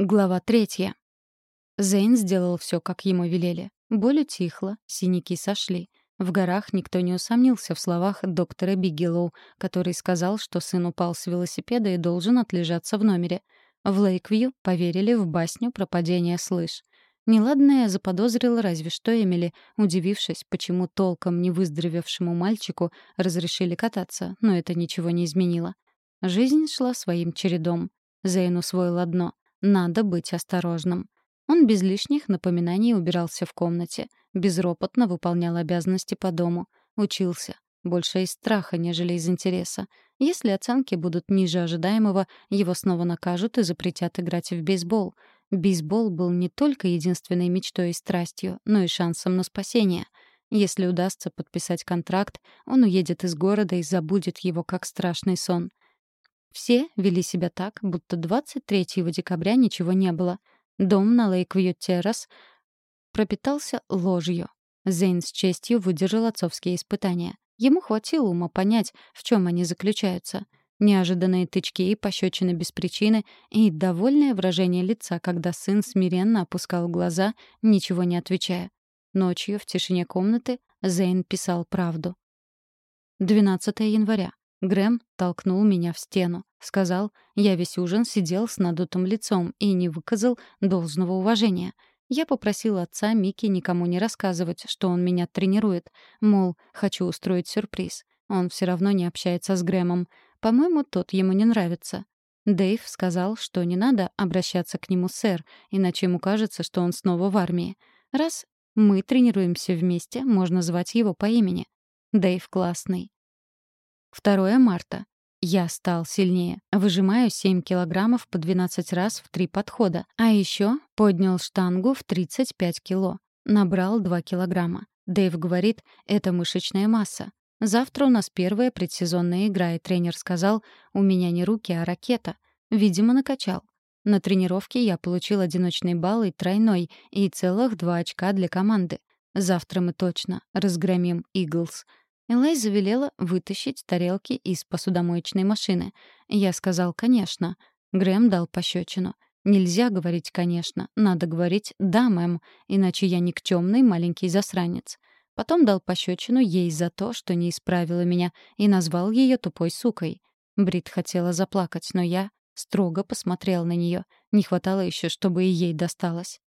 Глава третья. Зейн сделал все, как ему велели. Боль утихла, синяки сошли. В горах никто не усомнился в словах доктора Бигелоу, который сказал, что сын упал с велосипеда и должен отлежаться в номере. В Лейквью поверили в басню про падение с. Неладное заподозрила разве что Эмили, удивившись, почему толком не выздоровевшему мальчику разрешили кататься, но это ничего не изменило. Жизнь шла своим чередом. Зейн усвоил одно надо быть осторожным. Он без лишних напоминаний убирался в комнате, безропотно выполнял обязанности по дому, учился. Больше из страха, нежели из интереса. Если оценки будут ниже ожидаемого, его снова накажут и запретят играть в бейсбол. Бейсбол был не только единственной мечтой и страстью, но и шансом на спасение. Если удастся подписать контракт, он уедет из города и забудет его как страшный сон. Все вели себя так, будто 23 декабря ничего не было. Дом на Лейквью-Террас пропитался ложью. Зейн с честью выдержал отцовские испытания. Ему хватило ума понять, в чем они заключаются. Неожиданные тычки и пощечины без причины и довольное выражение лица, когда сын смиренно опускал глаза, ничего не отвечая. Ночью в тишине комнаты Зейн писал правду. 12 января. Грэм толкнул меня в стену. Сказал, я весь ужин сидел с надутым лицом и не выказал должного уважения. Я попросил отца Микки никому не рассказывать, что он меня тренирует. Мол, хочу устроить сюрприз. Он все равно не общается с Грэмом. По-моему, тот ему не нравится. Дэйв сказал, что не надо обращаться к нему сэр, иначе ему кажется, что он снова в армии. Раз мы тренируемся вместе, можно звать его по имени. Дэйв классный. 2 марта. Я стал сильнее. Выжимаю 7 килограммов по 12 раз в три подхода. А еще поднял штангу в 35 кило. Набрал 2 килограмма. Дэйв говорит, это мышечная масса. Завтра у нас первая предсезонная игра, и тренер сказал, у меня не руки, а ракета. Видимо, накачал. На тренировке я получил одиночный балл и тройной, и целых два очка для команды. Завтра мы точно разгромим «Иглс». Элайза велела вытащить тарелки из посудомоечной машины. Я сказал «конечно». Грэм дал пощечину. Нельзя говорить «конечно», надо говорить «да, мэм», иначе я никчемный маленький засранец. Потом дал пощечину ей за то, что не исправила меня, и назвал ее тупой сукой. Брит хотела заплакать, но я строго посмотрел на нее. Не хватало еще, чтобы и ей досталось.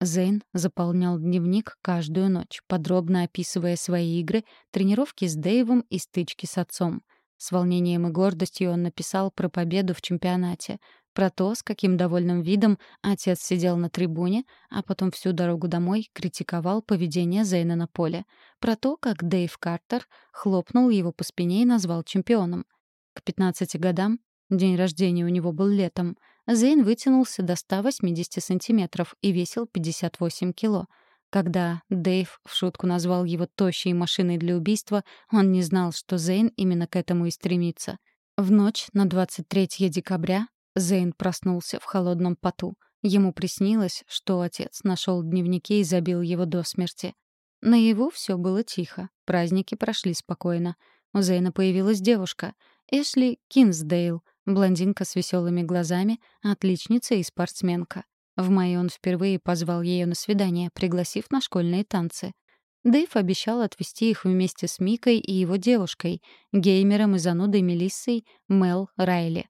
Зейн заполнял дневник каждую ночь, подробно описывая свои игры, тренировки с Дэйвом и стычки с отцом. С волнением и гордостью он написал про победу в чемпионате, про то, с каким довольным видом отец сидел на трибуне, а потом всю дорогу домой критиковал поведение Зейна на поле, про то, как Дэйв Картер хлопнул его по спине и назвал чемпионом. К 15 годам, день рождения у него был летом, Зейн вытянулся до 180 сантиметров и весил 58 кило. Когда Дэйв в шутку назвал его тощей машиной для убийства, он не знал, что Зейн именно к этому и стремится. В ночь на 23 декабря Зейн проснулся в холодном поту. Ему приснилось, что отец нашел дневники и забил его до смерти. Наяву все было тихо, праздники прошли спокойно. У Зейна появилась девушка — Эшли Кинсдейл — Блондинка с веселыми глазами, отличница и спортсменка. В мае он впервые позвал ее на свидание, пригласив на школьные танцы. Дэйв обещал отвезти их вместе с Микой и его девушкой, геймером и занудой Мелиссой Мел Райли.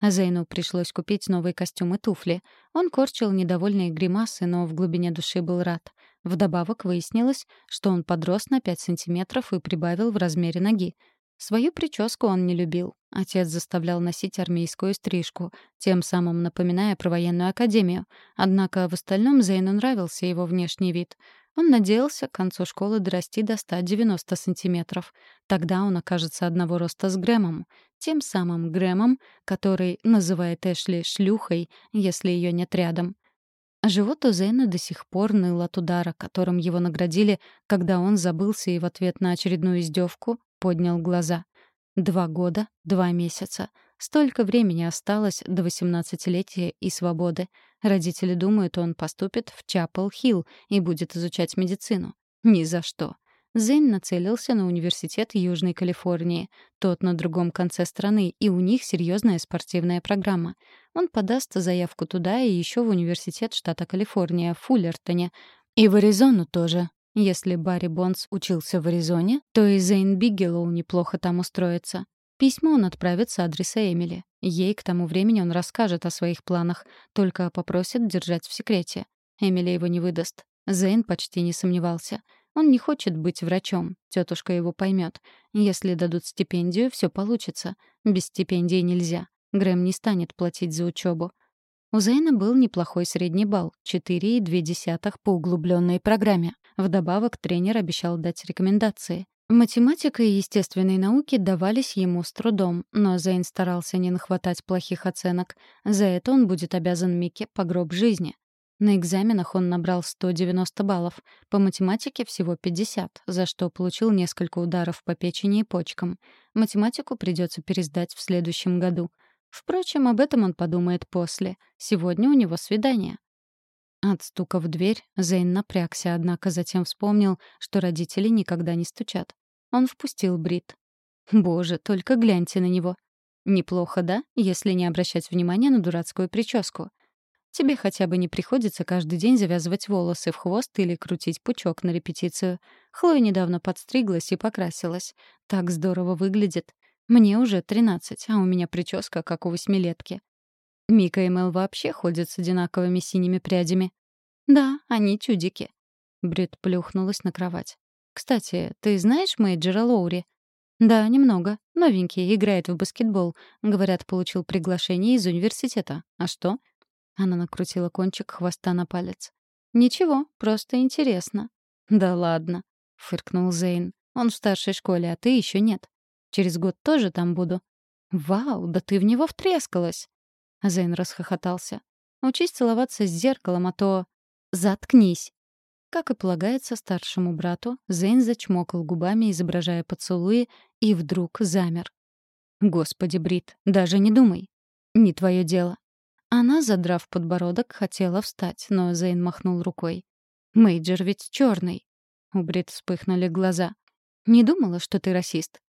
Зейну пришлось купить новый костюм и туфли. Он корчил недовольные гримасы, но в глубине души был рад. Вдобавок выяснилось, что он подрос на 5 сантиметров и прибавил в размере ноги. Свою прическу он не любил. Отец заставлял носить армейскую стрижку, тем самым напоминая про военную академию. Однако в остальном Зейну нравился его внешний вид. Он надеялся к концу школы дорасти до 190 сантиметров. Тогда он окажется одного роста с Грэмом. Тем самым Грэмом, который называет Эшли шлюхой, если ее нет рядом. Живот у Зейна до сих пор ныл от удара, которым его наградили, когда он забылся и в ответ на очередную издевку поднял глаза. Два года, два месяца. Столько времени осталось до восемнадцатилетия и свободы. Родители думают, он поступит в Чапел-Хилл и будет изучать медицину. Ни за что. Зейн нацелился на университет Южной Калифорнии. Тот на другом конце страны, и у них серьезная спортивная программа. Он подаст заявку туда и еще в университет штата Калифорния, в Фуллертоне. И в Аризону тоже. Если Барри Бондс учился в Аризоне, то и Зейн Биггелоу неплохо там устроится. Письмо он отправит с адреса Эмили. Ей к тому времени он расскажет о своих планах, только попросит держать в секрете. Эмили его не выдаст. Зейн почти не сомневался. Он не хочет быть врачом, тетушка его поймет. Если дадут стипендию, все получится. Без стипендии нельзя. Грэм не станет платить за учебу. У Зейна был неплохой средний балл — 4,2 по углубленной программе. Вдобавок тренер обещал дать рекомендации. Математика и естественные науки давались ему с трудом, но Зейн старался не нахватать плохих оценок. За это он будет обязан Микке по гроб жизни. На экзаменах он набрал 190 баллов, по математике всего 50, за что получил несколько ударов по печени и почкам. Математику придется пересдать в следующем году. Впрочем, об этом он подумает после. Сегодня у него свидание. От стука в дверь Зейн напрягся, однако затем вспомнил, что родители никогда не стучат. Он впустил Брит. Боже, только гляньте на него. Неплохо, да, если не обращать внимания на дурацкую прическу. Тебе хотя бы не приходится каждый день завязывать волосы в хвост или крутить пучок на репетицию. Хлоя недавно подстриглась и покрасилась. Так здорово выглядит. Мне уже 13, а у меня прическа как у восьмилетки. Мика и Мел вообще ходят с одинаковыми синими прядями. Да, они чудики. Брит плюхнулась на кровать. «Кстати, ты знаешь Мейджера Лоури?» «Да, немного. Новенький, играет в баскетбол. Говорят, получил приглашение из университета. А что?» Она накрутила кончик хвоста на палец. «Ничего, просто интересно». «Да ладно», — фыркнул Зейн. «Он в старшей школе, а ты еще нет. Через год тоже там буду». «Вау, да ты в него втрескалась!» Зейн расхохотался. «Учись целоваться с зеркалом, а то...» «Заткнись!» Как и полагается старшему брату, Зейн зачмокал губами, изображая поцелуи, и вдруг замер. «Господи, Брит, даже не думай. Не твое дело. Она, задрав подбородок, хотела встать, но Зейн махнул рукой. «Мейджор ведь черный. У Брит вспыхнули глаза. «Не думала, что ты расист?»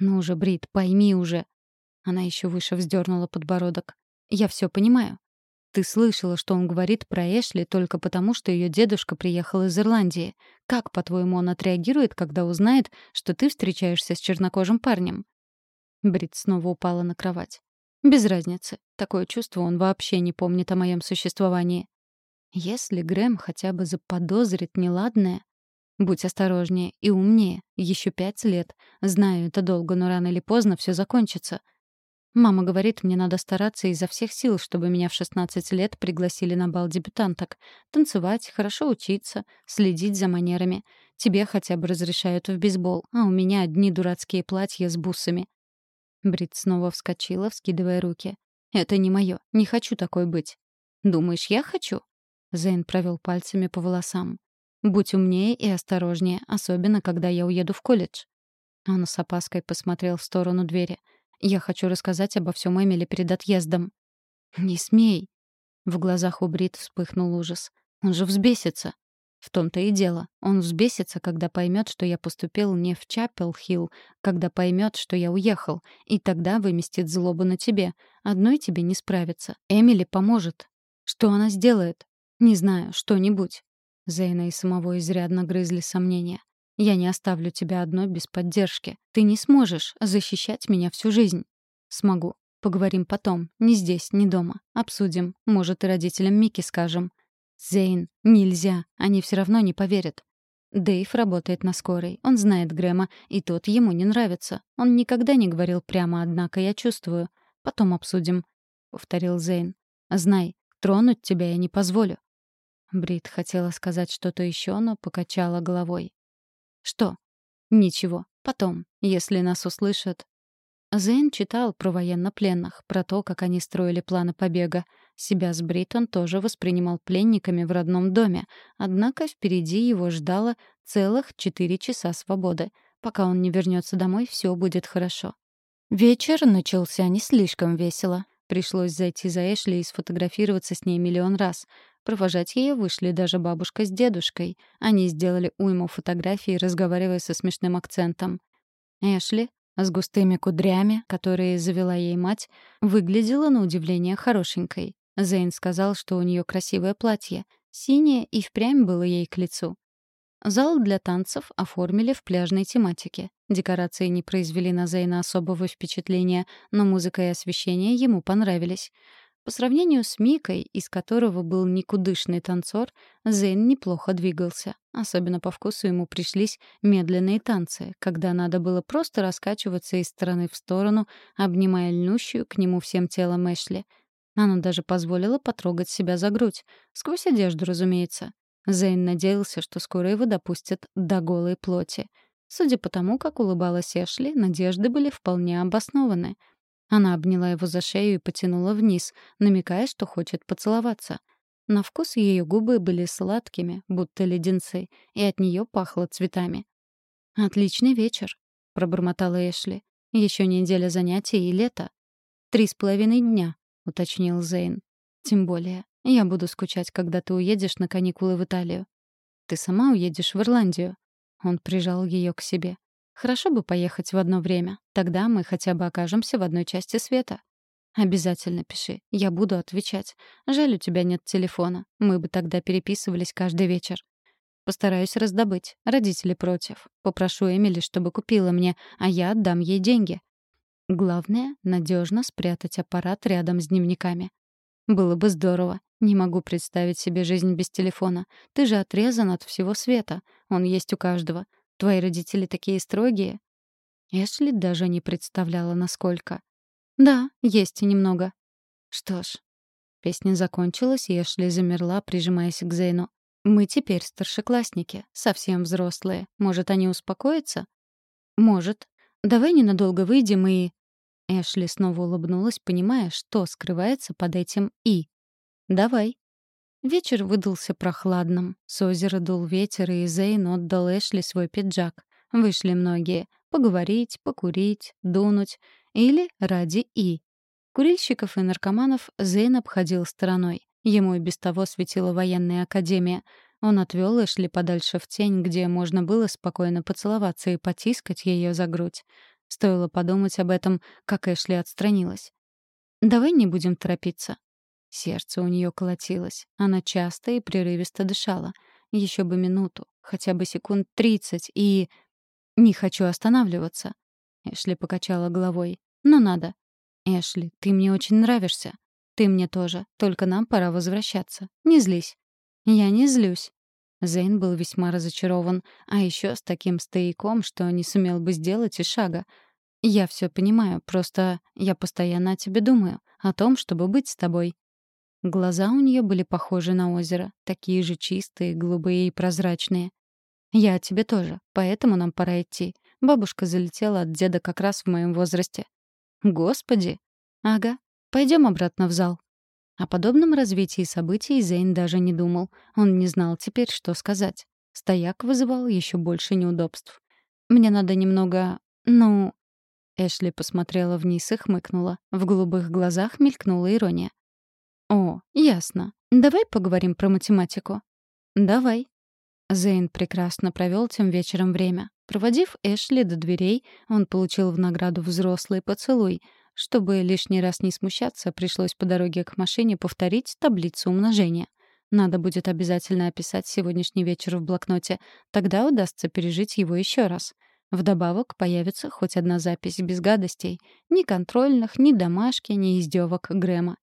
«Ну же, Брит, пойми уже». Она еще выше вздернула подбородок. «Я все понимаю. Ты слышала, что он говорит про Эшли только потому, что ее дедушка приехал из Ирландии. Как, по-твоему, он отреагирует, когда узнает, что ты встречаешься с чернокожим парнем?» Брит снова упала на кровать. Без разницы. Такое чувство он вообще не помнит о моем существовании. Если Грэм хотя бы заподозрит неладное... Будь осторожнее и умнее. Еще пять лет. Знаю, это долго, но рано или поздно все закончится. Мама говорит, мне надо стараться изо всех сил, чтобы меня в 16 лет пригласили на бал дебютанток. Танцевать, хорошо учиться, следить за манерами. Тебе хотя бы разрешают в бейсбол, а у меня одни дурацкие платья с бусами. Брит снова вскочила, вскидывая руки. «Это не мое. Не хочу такой быть». «Думаешь, я хочу?» Зейн провел пальцами по волосам. «Будь умнее и осторожнее, особенно когда я уеду в колледж». Он с опаской посмотрел в сторону двери. «Я хочу рассказать обо всем Эмили перед отъездом». «Не смей!» В глазах у Брит вспыхнул ужас. «Он же взбесится!» В том-то и дело. Он взбесится, когда поймет, что я поступил не в Чапел-Хилл, когда поймет, что я уехал, и тогда выместит злобу на тебе. Одной тебе не справиться. Эмили поможет. Что она сделает? Не знаю, что-нибудь. Зейна и самого изрядно грызли сомнения. Я не оставлю тебя одной без поддержки. Ты не сможешь защищать меня всю жизнь. Смогу. Поговорим потом. Не здесь, не дома. Обсудим. Может, и родителям Мики скажем. «Зейн, нельзя, они все равно не поверят». Дэйв работает на скорой. Он знает Грэма, и тот ему не нравится. Он никогда не говорил прямо, однако я чувствую. Потом обсудим», — повторил Зейн. «Знай, тронуть тебя я не позволю». Брит хотела сказать что-то еще, но покачала головой. «Что?» «Ничего. Потом, если нас услышат». Зейн читал про военнопленных, про то, как они строили планы побега. Себя с Бриттон тоже воспринимал пленниками в родном доме, однако впереди его ждало целых четыре часа свободы. Пока он не вернется домой, все будет хорошо. Вечер начался не слишком весело. Пришлось зайти за Эшли и сфотографироваться с ней миллион раз. Провожать ее вышли даже бабушка с дедушкой. Они сделали уйму фотографий, разговаривая со смешным акцентом. Эшли, с густыми кудрями, которые завела ей мать, выглядела на удивление хорошенькой. Зейн сказал, что у нее красивое платье. Синее и впрямь было ей к лицу. Зал для танцев оформили в пляжной тематике. Декорации не произвели на Зейна особого впечатления, но музыка и освещение ему понравились. По сравнению с Микой, из которого был никудышный танцор, Зейн неплохо двигался. Особенно по вкусу ему пришлись медленные танцы, когда надо было просто раскачиваться из стороны в сторону, обнимая льнущую к нему всем телом Эшли. Она даже позволила потрогать себя за грудь. Сквозь одежду, разумеется. Зейн надеялся, что скоро его допустят до голой плоти. Судя по тому, как улыбалась Эшли, надежды были вполне обоснованы — она обняла его за шею и потянула вниз, намекая, что хочет поцеловаться. На вкус ее губы были сладкими, будто леденцы, и от нее пахло цветами. «Отличный вечер», — пробормотала Эшли. Еще неделя занятий и лето». «Три с половиной дня», — уточнил Зейн. «Тем более, я буду скучать, когда ты уедешь на каникулы в Италию». «Ты сама уедешь в Ирландию». Он прижал ее к себе. Хорошо бы поехать в одно время. Тогда мы хотя бы окажемся в одной части света. Обязательно пиши. Я буду отвечать. Жаль, у тебя нет телефона. Мы бы тогда переписывались каждый вечер. Постараюсь раздобыть. Родители против. Попрошу Эмили, чтобы купила мне, а я отдам ей деньги. Главное — надежно спрятать аппарат рядом с дневниками. Было бы здорово. Не могу представить себе жизнь без телефона. Ты же отрезан от всего света. Он есть у каждого. Твои родители такие строгие?» Эшли даже не представляла, насколько. «Да, есть немного». «Что ж». Песня закончилась, и Эшли замерла, прижимаясь к Зейну. «Мы теперь старшеклассники, совсем взрослые. Может, они успокоятся?» «Может. Давай ненадолго выйдем и...» Эшли снова улыбнулась, понимая, что скрывается под этим «и». «Давай». Вечер выдался прохладным. С озера дул ветер, и Зейн отдал Эшли свой пиджак. Вышли многие. Поговорить, покурить, дунуть. Или ради И. Курильщиков и наркоманов Зейн обходил стороной. Ему и без того светила военная академия. Он отвел Эшли подальше в тень, где можно было спокойно поцеловаться и потискать ее за грудь. Стоило подумать об этом, как Эшли отстранилась. «Давай не будем торопиться», Сердце у нее колотилось. Она часто и прерывисто дышала. Еще бы минуту, хотя бы секунд тридцать, и... «Не хочу останавливаться». Эшли покачала головой. «Но надо». «Эшли, ты мне очень нравишься. Ты мне тоже. Только нам пора возвращаться. Не злись». «Я не злюсь». Зейн был весьма разочарован, а еще с таким стояком, что не сумел бы сделать и шага. «Я все понимаю, просто я постоянно о тебе думаю, о том, чтобы быть с тобой. Глаза у нее были похожи на озеро, такие же чистые, голубые и прозрачные. «Я тебе тоже, поэтому нам пора идти. Бабушка залетела от деда как раз в моем возрасте». «Господи!» «Ага, пойдем обратно в зал». О подобном развитии событий Зейн даже не думал. Он не знал теперь, что сказать. Стояк вызывал еще больше неудобств. «Мне надо немного... ну...» Эшли посмотрела вниз и хмыкнула. В голубых глазах мелькнула ирония. «О, ясно. Давай поговорим про математику». «Давай». Зейн прекрасно провел тем вечером время. Проводив Эшли до дверей, он получил в награду взрослый поцелуй. Чтобы лишний раз не смущаться, пришлось по дороге к машине повторить таблицу умножения. Надо будет обязательно описать сегодняшний вечер в блокноте. Тогда удастся пережить его еще раз. Вдобавок появится хоть одна запись без гадостей. Ни контрольных, ни домашки, ни издевок Грэма.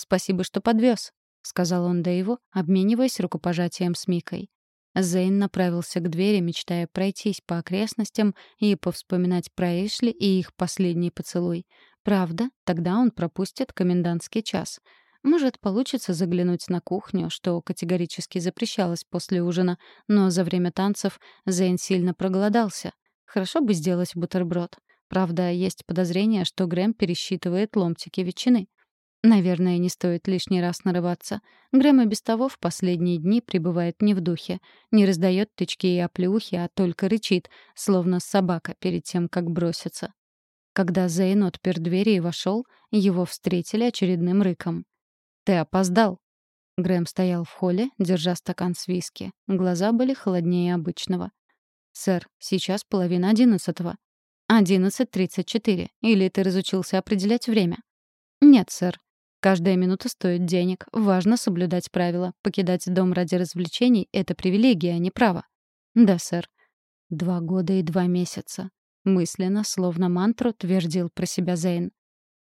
«Спасибо, что подвез», — сказал он Дэйву, обмениваясь рукопожатием с Микой. Зейн направился к двери, мечтая пройтись по окрестностям и повспоминать про Эшли и их последний поцелуй. Правда, тогда он пропустит комендантский час. Может, получится заглянуть на кухню, что категорически запрещалось после ужина, но за время танцев Зейн сильно проголодался. Хорошо бы сделать бутерброд. Правда, есть подозрение, что Грэм пересчитывает ломтики ветчины. Наверное, не стоит лишний раз нарываться. Грэм и без того в последние дни пребывает не в духе. Не раздает тычки и оплеухи, а только рычит, словно собака перед тем, как броситься. Когда Зейн отпер двери и вошел, его встретили очередным рыком. «Ты опоздал!» Грэм стоял в холле, держа стакан с виски. Глаза были холоднее обычного. «Сэр, сейчас половина одиннадцатого». «Одиннадцать тридцать четыре. Или ты разучился определять время?» «Нет, сэр. Каждая минута стоит денег. Важно соблюдать правила. Покидать дом ради развлечений — это привилегия, а не право». «Да, сэр». «Два года и два месяца». Мысленно, словно мантру, твердил про себя Зейн.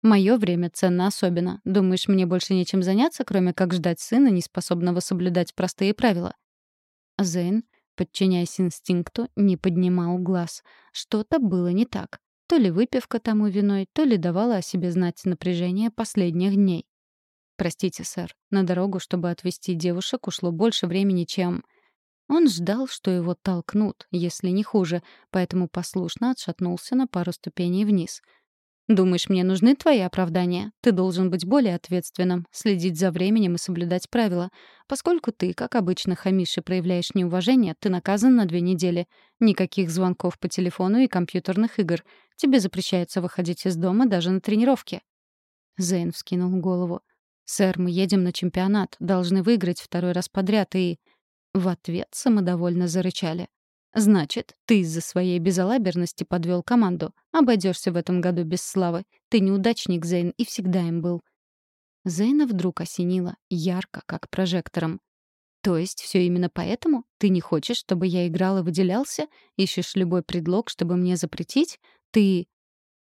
Мое время ценно особенно. Думаешь, мне больше нечем заняться, кроме как ждать сына, неспособного соблюдать простые правила?» Зейн, подчиняясь инстинкту, не поднимал глаз. Что-то было не так. То ли выпивка тому виной, то ли давала о себе знать напряжение последних дней. «Простите, сэр, на дорогу, чтобы отвезти девушек, ушло больше времени, чем...» Он ждал, что его толкнут, если не хуже, поэтому послушно отшатнулся на пару ступеней вниз — Думаешь, мне нужны твои оправдания? Ты должен быть более ответственным, следить за временем и соблюдать правила. Поскольку ты, как обычно, хамишь и проявляешь неуважение, ты наказан на две недели. Никаких звонков по телефону и компьютерных игр. Тебе запрещается выходить из дома даже на тренировки. Зейн вскинул голову. «Сэр, мы едем на чемпионат, должны выиграть второй раз подряд и...» В ответ самодовольно зарычали. Значит, ты из-за своей безалаберности подвел команду. Обойдешься в этом году без славы. Ты неудачник, Зейн, и всегда им был. Зейна вдруг осенила, ярко, как прожектором. То есть все именно поэтому? Ты не хочешь, чтобы я играл и выделялся? Ищешь любой предлог, чтобы мне запретить? Ты...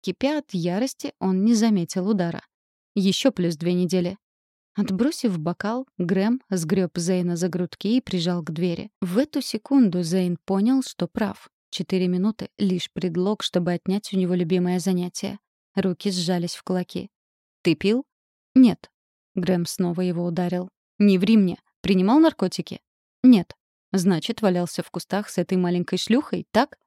Кипя от ярости, он не заметил удара. Еще плюс две недели. Отбросив бокал, Грэм сгреб Зейна за грудки и прижал к двери. В эту секунду Зейн понял, что прав. Четыре минуты — лишь предлог, чтобы отнять у него любимое занятие. Руки сжались в кулаки. «Ты пил?» «Нет». Грэм снова его ударил. «Не ври мне. Принимал наркотики?» «Нет». «Значит, валялся в кустах с этой маленькой шлюхой, так?»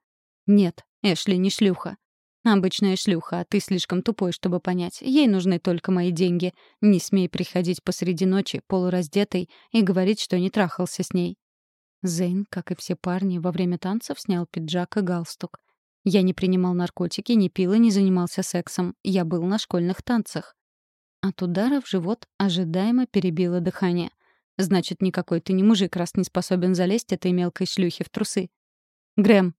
«Нет, Эшли не шлюха. Обычная шлюха, а ты слишком тупой, чтобы понять. Ей нужны только мои деньги. Не смей приходить посреди ночи, полураздетой, и говорить, что не трахался с ней». Зейн, как и все парни, во время танцев снял пиджак и галстук. «Я не принимал наркотики, не пил и не занимался сексом. Я был на школьных танцах». От удара в живот ожидаемо перебило дыхание. «Значит, никакой ты не мужик, раз не способен залезть этой мелкой шлюхе в трусы». «Грэм».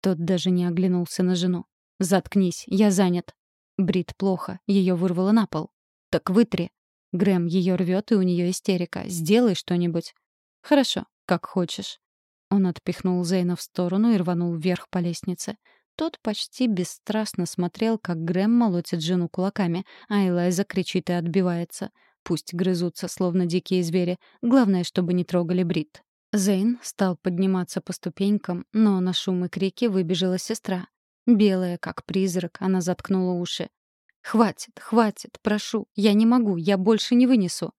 Тот даже не оглянулся на жену. «Заткнись, я занят». Брит плохо, ее вырвало на пол. «Так вытри». Грэм ее рвет, и у нее истерика. «Сделай что-нибудь». «Хорошо, как хочешь». Он отпихнул Зейна в сторону и рванул вверх по лестнице. Тот почти бесстрастно смотрел, как Грэм молотит жену кулаками, а Элайза кричит и отбивается. Пусть грызутся, словно дикие звери. Главное, чтобы не трогали Брит. Зейн стал подниматься по ступенькам, но на шум и крики выбежала сестра. Белая, как призрак, она заткнула уши. «Хватит, хватит, прошу, я не могу, я больше не вынесу».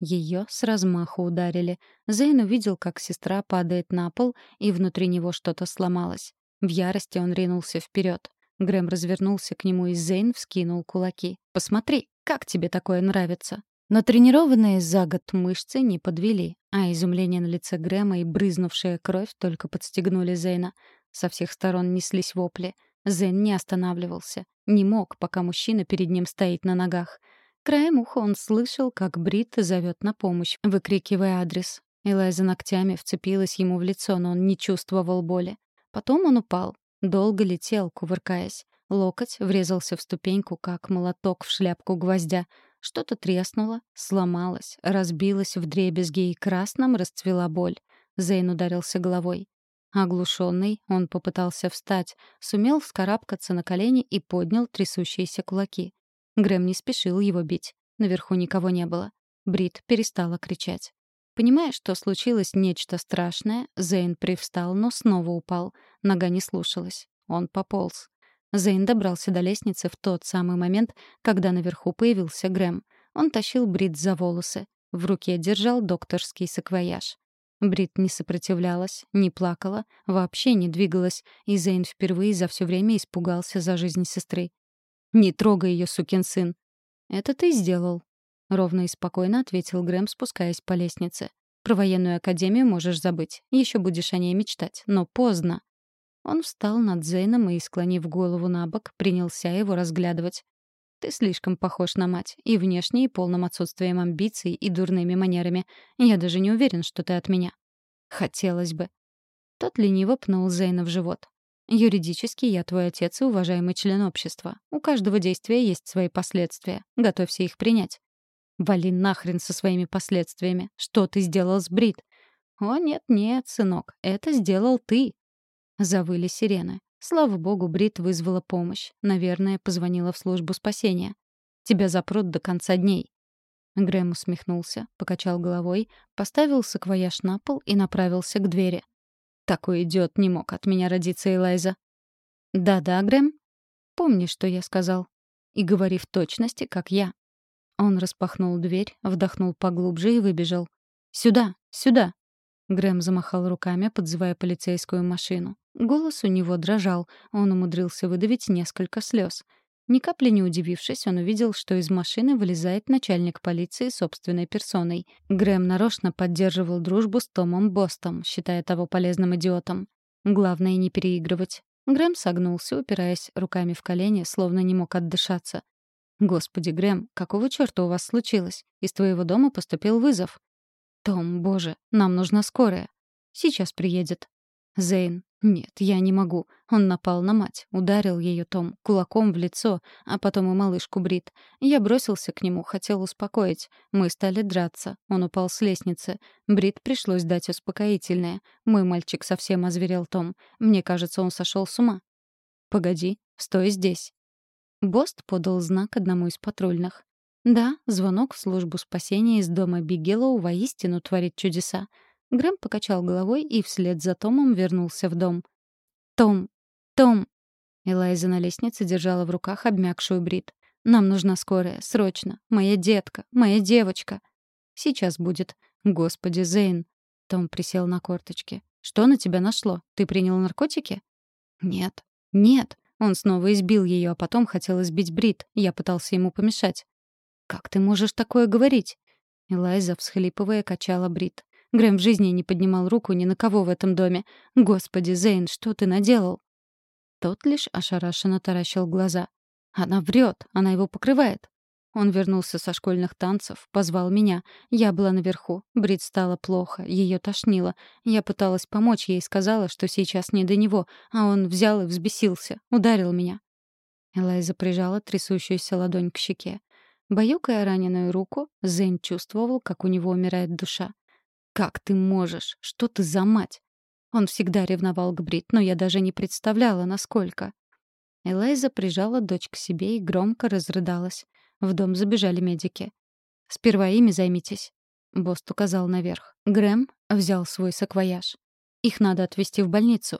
Ее с размаху ударили. Зейн увидел, как сестра падает на пол, и внутри него что-то сломалось. В ярости он ринулся вперед. Грэм развернулся к нему, и Зейн вскинул кулаки. «Посмотри, как тебе такое нравится?» Но тренированные за год мышцы не подвели, а изумление на лице Грэма и брызнувшая кровь только подстегнули Зейна. Со всех сторон неслись вопли. Зен не останавливался. Не мог, пока мужчина перед ним стоит на ногах. Краем уха он слышал, как Брит зовет на помощь, выкрикивая адрес. Элайза ногтями вцепилась ему в лицо, но он не чувствовал боли. Потом он упал. Долго летел, кувыркаясь. Локоть врезался в ступеньку, как молоток в шляпку гвоздя. Что-то треснуло, сломалось, разбилось в дребезги, и красным расцвела боль. Зейн ударился головой. Оглушенный, он попытался встать, сумел вскарабкаться на колени и поднял трясущиеся кулаки. Грэм не спешил его бить. Наверху никого не было. Брит перестала кричать. Понимая, что случилось нечто страшное, Зейн привстал, но снова упал. Нога не слушалась. Он пополз. Зейн добрался до лестницы в тот самый момент, когда наверху появился Грэм. Он тащил Брит за волосы. В руке держал докторский саквояж. Брит не сопротивлялась, не плакала, вообще не двигалась, и Зейн впервые за все время испугался за жизнь сестры. «Не трогай ее, сукин сын!» «Это ты сделал», — ровно и спокойно ответил Грэм, спускаясь по лестнице. «Про военную академию можешь забыть. Еще будешь о ней мечтать. Но поздно». Он встал над Зейном и, склонив голову на бок, принялся его разглядывать. Ты слишком похож на мать. И внешне, и полным отсутствием амбиций, и дурными манерами. Я даже не уверен, что ты от меня. Хотелось бы. Тот лениво пнул Зейна в живот. Юридически я твой отец и уважаемый член общества. У каждого действия есть свои последствия. Готовься их принять. Вали нахрен со своими последствиями. Что ты сделал с Брит? О, нет-нет, сынок, это сделал ты. Завыли сирены. Слава богу, Брит вызвала помощь. Наверное, позвонила в службу спасения. Тебя запрут до конца дней. Грэм усмехнулся, покачал головой, поставил саквояж на пол и направился к двери. Такой идиот не мог от меня родиться, Элайза. Да-да, Грэм. Помни, что я сказал. И говори в точности, как я. Он распахнул дверь, вдохнул поглубже и выбежал. «Сюда! Сюда!» Грэм замахал руками, подзывая полицейскую машину. Голос у него дрожал, он умудрился выдавить несколько слез. Ни капли не удивившись, он увидел, что из машины вылезает начальник полиции собственной персоной. Грэм нарочно поддерживал дружбу с Томом Бостом, считая того полезным идиотом. Главное — не переигрывать. Грэм согнулся, упираясь руками в колени, словно не мог отдышаться. «Господи, Грэм, какого чёрта у вас случилось? Из твоего дома поступил вызов». «Том, боже, нам нужна скорая. Сейчас приедет». «Зейн, нет, я не могу. Он напал на мать, ударил ее Том кулаком в лицо, а потом и малышку Брит. Я бросился к нему, хотел успокоить. Мы стали драться. Он упал с лестницы. Брит пришлось дать успокоительное. Мой мальчик совсем озверел Том. Мне кажется, он сошел с ума. Погоди, стой здесь. Бост подал знак одному из патрульных. Да, звонок в службу спасения из дома Бигелоу воистину творит чудеса. Грэм покачал головой и вслед за Томом вернулся в дом. «Том! Том!» Элайза на лестнице держала в руках обмякшую Брит. «Нам нужна скорая, срочно. Моя детка, моя девочка!» «Сейчас будет. Господи, Зейн!» Том присел на корточки. «Что на тебя нашло? Ты принял наркотики?» «Нет». «Нет!» Он снова избил ее, а потом хотел избить Брит. Я пытался ему помешать. «Как ты можешь такое говорить?» Элайза, всхлипывая, качала Брит. Грэм в жизни не поднимал руку ни на кого в этом доме. Господи, Зейн, что ты наделал? Тот лишь ошарашенно таращил глаза. Она врет, она его покрывает. Он вернулся со школьных танцев, позвал меня. Я была наверху. Брит стало плохо, ее тошнило. Я пыталась помочь ей, сказала, что сейчас не до него, а он взял и взбесился, ударил меня. Элайза прижала трясущуюся ладонь к щеке. Баюкая раненую руку, Зейн чувствовал, как у него умирает душа. «Как ты можешь? Что ты за мать?» Он всегда ревновал к Брит, но я даже не представляла, насколько. Элайза прижала дочь к себе и громко разрыдалась. В дом забежали медики. «Сперва ими займитесь», — Бост указал наверх. Грэм взял свой саквояж. «Их надо отвезти в больницу».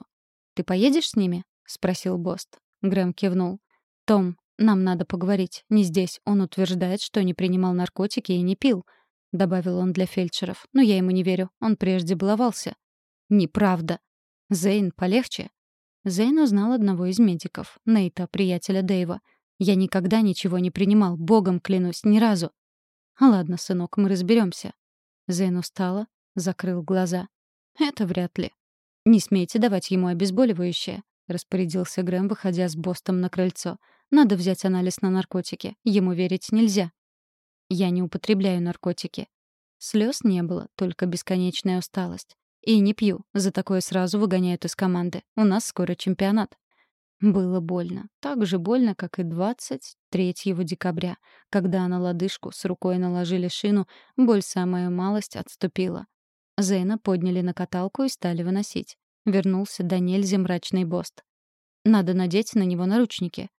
«Ты поедешь с ними?» — спросил Бост. Грэм кивнул. «Том, нам надо поговорить. Не здесь. Он утверждает, что не принимал наркотики и не пил добавил он для фельдшеров. Но я ему не верю. Он прежде баловался. Неправда. Зейн, полегче. Зейн узнал одного из медиков, Нейта, приятеля Дэйва. Я никогда ничего не принимал, богом клянусь, ни разу. Ладно, сынок, мы разберемся. Зейн устала, закрыл глаза. Это вряд ли. Не смейте давать ему обезболивающее, распорядился Грэм, выходя с Бостом на крыльцо. Надо взять анализ на наркотики. Ему верить нельзя. Я не употребляю наркотики. Слез не было, только бесконечная усталость. И не пью, за такое сразу выгоняют из команды. У нас скоро чемпионат. Было больно. Так же больно, как и 23 декабря, когда на лодыжку с рукой наложили шину, боль самая малость отступила. Зейна подняли на каталку и стали выносить. Вернулся до нельзя мрачный Бост. Надо надеть на него наручники.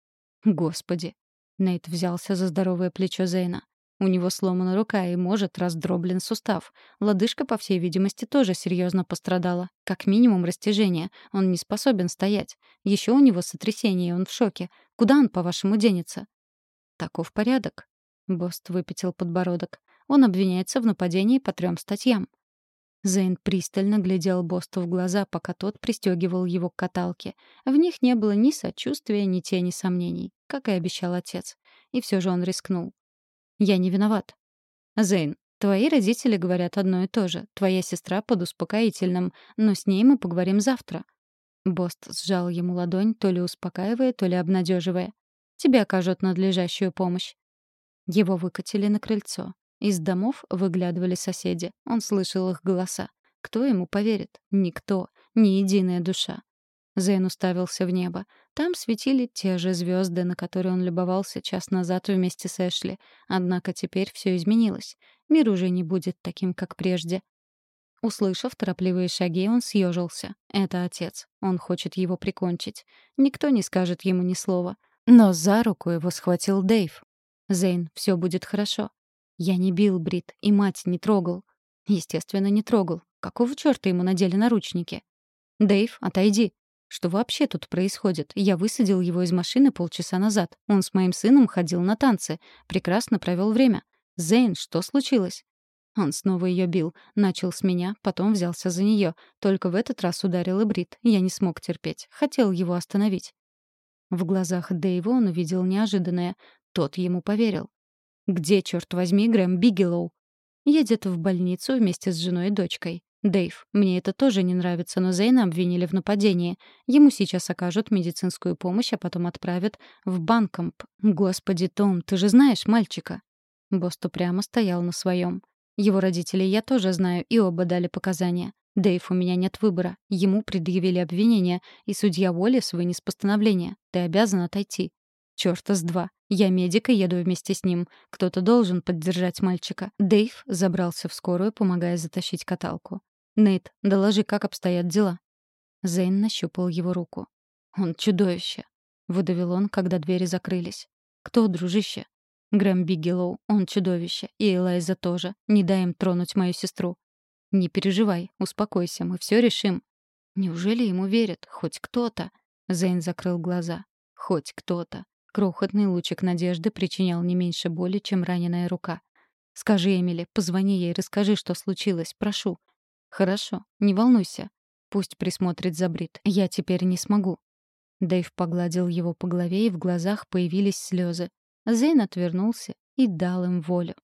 Господи. Нейт взялся за здоровое плечо Зейна. У него сломана рука и, может, раздроблен сустав. Лодыжка, по всей видимости, тоже серьезно пострадала. Как минимум растяжение. Он не способен стоять. Еще у него сотрясение, он в шоке. Куда он, по-вашему, денется? Таков порядок. Бост выпятил подбородок. Он обвиняется в нападении по трем статьям. Зейн пристально глядел Босту в глаза, пока тот пристегивал его к каталке. В них не было ни сочувствия, ни тени сомнений, как и обещал отец. И все же он рискнул. Я не виноват. Зейн, твои родители говорят одно и то же. Твоя сестра под успокоительным, но с ней мы поговорим завтра. Бост сжал ему ладонь, то ли успокаивая, то ли обнадеживая. Тебе окажут надлежащую помощь». Его выкатили на крыльцо. Из домов выглядывали соседи. Он слышал их голоса. Кто ему поверит? Никто. Ни единая душа. Зейн уставился в небо. Там светили те же звезды, на которые он любовался час назад вместе с Эшли. Однако теперь все изменилось. Мир уже не будет таким, как прежде. Услышав торопливые шаги, он съежился. Это отец. Он хочет его прикончить. Никто не скажет ему ни слова. Но за руку его схватил Дэйв. «Зейн, все будет хорошо». Я не бил Брит, и мать не трогал. Естественно, не трогал. Какого чёрта ему надели наручники? «Дэйв, отойди», что вообще тут происходит? Я высадил его из машины полчаса назад. Он с моим сыном ходил на танцы. Прекрасно провел время. Зейн, что случилось? Он снова ее бил. Начал с меня, потом взялся за нее. Только в этот раз ударил и Брит. Я не смог терпеть. Хотел его остановить. В глазах Дэйва он увидел неожиданное. Тот ему поверил. «Где, черт возьми, Грэм Бигелоу?» Едет в больницу вместе с женой и дочкой. «Дэйв, мне это тоже не нравится, но Зейна обвинили в нападении. Ему сейчас окажут медицинскую помощь, а потом отправят в Банкомп. Господи, Том, ты же знаешь мальчика?» Бост упрямо стоял на своем. Его родителей я тоже знаю, и оба дали показания. Дэйв, у меня нет выбора. Ему предъявили обвинение, и судья Уоллес вынес постановление. Ты обязан отойти. Чёрта с два. Я медик и еду вместе с ним. Кто-то должен поддержать мальчика. Дэйв забрался в скорую, помогая затащить каталку. «Нейт, доложи, как обстоят дела». Зейн нащупал его руку. «Он чудовище», — выдавил он, когда двери закрылись. «Кто, дружище?» «Грэм Бигелоу, он чудовище. И Элайза тоже. Не дай им тронуть мою сестру». «Не переживай, успокойся, мы все решим». «Неужели ему верят? Хоть кто-то?» Зейн закрыл глаза. «Хоть кто-то». Крохотный лучик надежды причинял не меньше боли, чем раненая рука. «Скажи, Эмили, позвони ей, расскажи, что случилось, прошу. «Хорошо, не волнуйся. Пусть присмотрит за Брит. Я теперь не смогу». Дэйв погладил его по голове, и в глазах появились слезы. Зейн отвернулся и дал им волю.